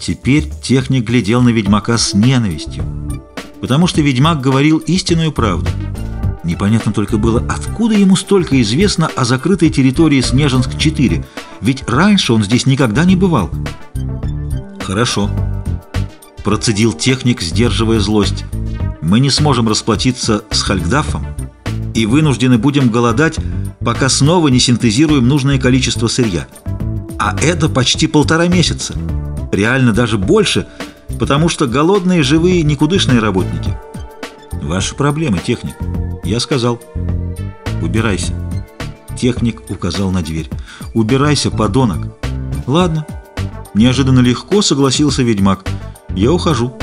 Теперь техник глядел на ведьмака с ненавистью, потому что ведьмак говорил истинную правду. Непонятно только было, откуда ему столько известно о закрытой территории Снежинск-4, ведь раньше он здесь никогда не бывал. «Хорошо», — процедил техник, сдерживая злость. «Мы не сможем расплатиться с Хальгдафом и вынуждены будем голодать, пока снова не синтезируем нужное количество сырья. А это почти полтора месяца. Реально даже больше, потому что голодные, живые, никудышные работники. Ваши проблемы, техник. Я сказал. Убирайся. Техник указал на дверь. Убирайся, подонок. Ладно. Неожиданно легко согласился ведьмак. Я ухожу.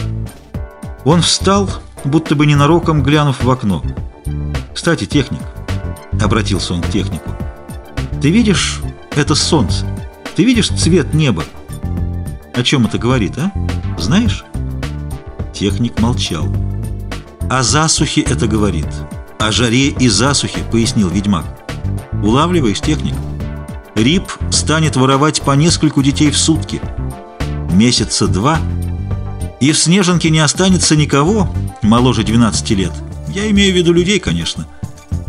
Он встал, будто бы ненароком глянув в окно. Кстати, техник, обратился он к технику, ты видишь это солнце? Ты видишь цвет неба? О чем это говорит, а? Знаешь? Техник молчал. О засухе это говорит. О жаре и засухе, пояснил ведьмак. Улавливаешь, техник? Рип станет воровать по нескольку детей в сутки. Месяца два, и в Снеженке не останется никого моложе 12 лет. Я имею в виду людей, конечно.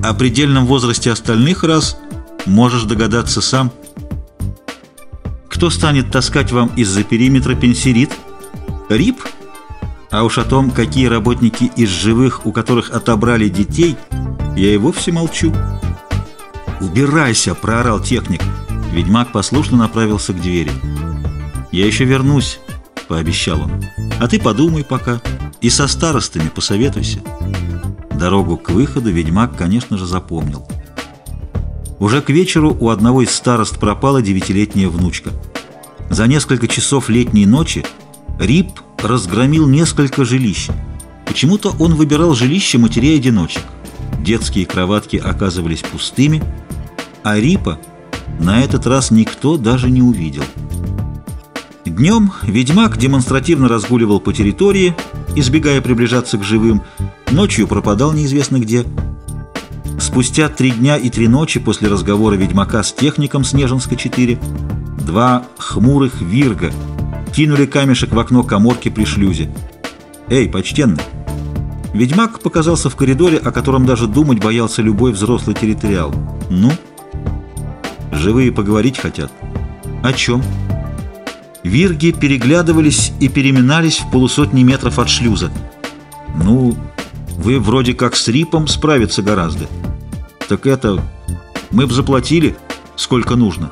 О предельном возрасте остальных раз можешь догадаться сам – кто станет таскать вам из-за периметра пенсерит? Рип? А уж о том, какие работники из живых, у которых отобрали детей, я и вовсе молчу. «Убирайся!» — проорал техник. Ведьмак послушно направился к двери. «Я еще вернусь», — пообещал он. «А ты подумай пока и со старостами посоветуйся». Дорогу к выходу ведьмак, конечно же, запомнил. Уже к вечеру у одного из старост пропала девятилетняя внучка. За несколько часов летней ночи Рип разгромил несколько жилищ. Почему-то он выбирал жилища матерей-одиночек. Детские кроватки оказывались пустыми, а Рипа на этот раз никто даже не увидел. Днем ведьмак демонстративно разгуливал по территории, избегая приближаться к живым, ночью пропадал неизвестно где – Спустя три дня и три ночи после разговора ведьмака с техником Снежинска-4 два хмурых вирга кинули камешек в окно коморки при шлюзе. «Эй, почтенный!» Ведьмак показался в коридоре, о котором даже думать боялся любой взрослый территориал. «Ну?» «Живые поговорить хотят». «О чем?» Вирги переглядывались и переминались в полусотни метров от шлюза. «Ну, вы вроде как с Рипом справиться гораздо». Так это... Мы б заплатили, сколько нужно.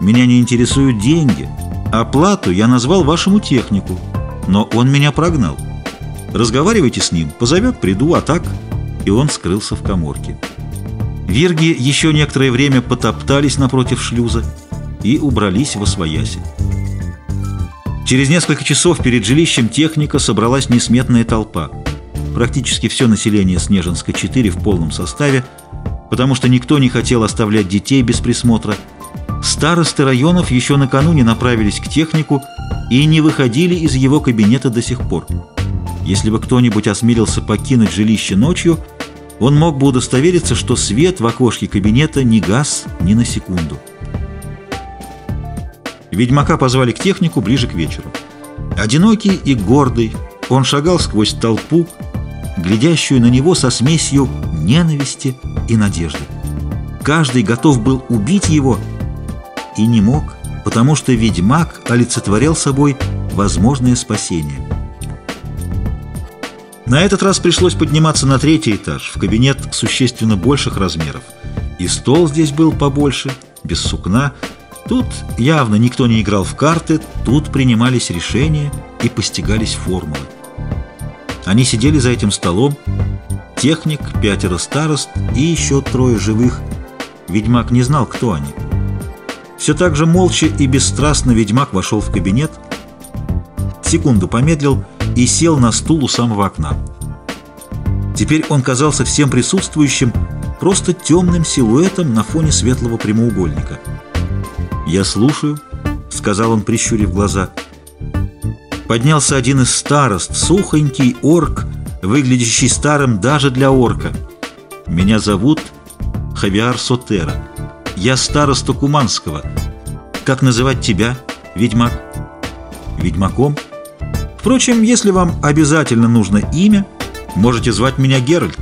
Меня не интересуют деньги. Оплату я назвал вашему технику, но он меня прогнал. Разговаривайте с ним, позовет, приду, а так... И он скрылся в коморке. Вирги еще некоторое время потоптались напротив шлюза и убрались во свояси. Через несколько часов перед жилищем техника собралась несметная толпа практически все население Снежинска-4 в полном составе, потому что никто не хотел оставлять детей без присмотра. Старосты районов еще накануне направились к технику и не выходили из его кабинета до сих пор. Если бы кто-нибудь осмелился покинуть жилище ночью, он мог бы удостовериться, что свет в окошке кабинета не гас ни на секунду. Ведьмака позвали к технику ближе к вечеру. Одинокий и гордый, он шагал сквозь толпу, глядящую на него со смесью ненависти и надежды. Каждый готов был убить его и не мог, потому что ведьмак олицетворял собой возможное спасение. На этот раз пришлось подниматься на третий этаж, в кабинет существенно больших размеров. И стол здесь был побольше, без сукна. Тут явно никто не играл в карты, тут принимались решения и постигались формулы. Они сидели за этим столом, техник, пятеро старост и еще трое живых. Ведьмак не знал, кто они. Все так же молча и бесстрастно ведьмак вошел в кабинет, секунду помедлил и сел на стул у самого окна. Теперь он казался всем присутствующим просто темным силуэтом на фоне светлого прямоугольника. «Я слушаю», — сказал он, прищурив глаза, — поднялся один из старост, сухонький орк, выглядящий старым даже для орка. «Меня зовут Хавиар Сотера. Я староста Куманского. Как называть тебя, ведьмак?» ведьмаком. Впрочем, если вам обязательно нужно имя, можете звать меня Геральт.